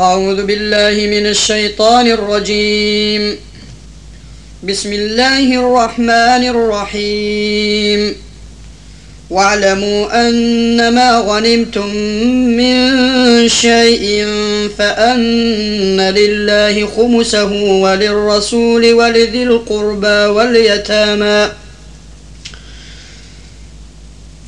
أعوذ بالله من الشيطان الرجيم. بسم الله الرحمن الرحيم. واعلموا أنما غنمتم من شيء فأن لله خمسه وللرسول ولذي القربى واليتامى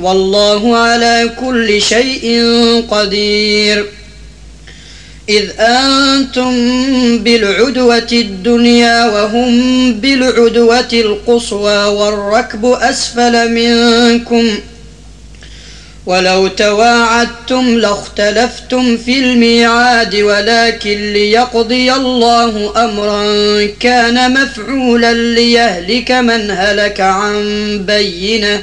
والله على كل شيء قدير. إذ أنتم بالعدوة الدنيا وهم بالعدوة القصوى والركب أسفل منكم. ولو تواعدتم لاختلفتم في الميعاد ولكن ليقضي الله أمرا كان مفعولا ليهلك من هلك عن بينة.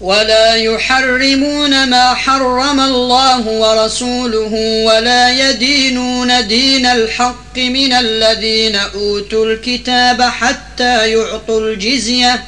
ولا يحرمون ما حرم الله ورسوله ولا يدينون دين الحق من الذين أوتوا الكتاب حتى يعطوا الجزية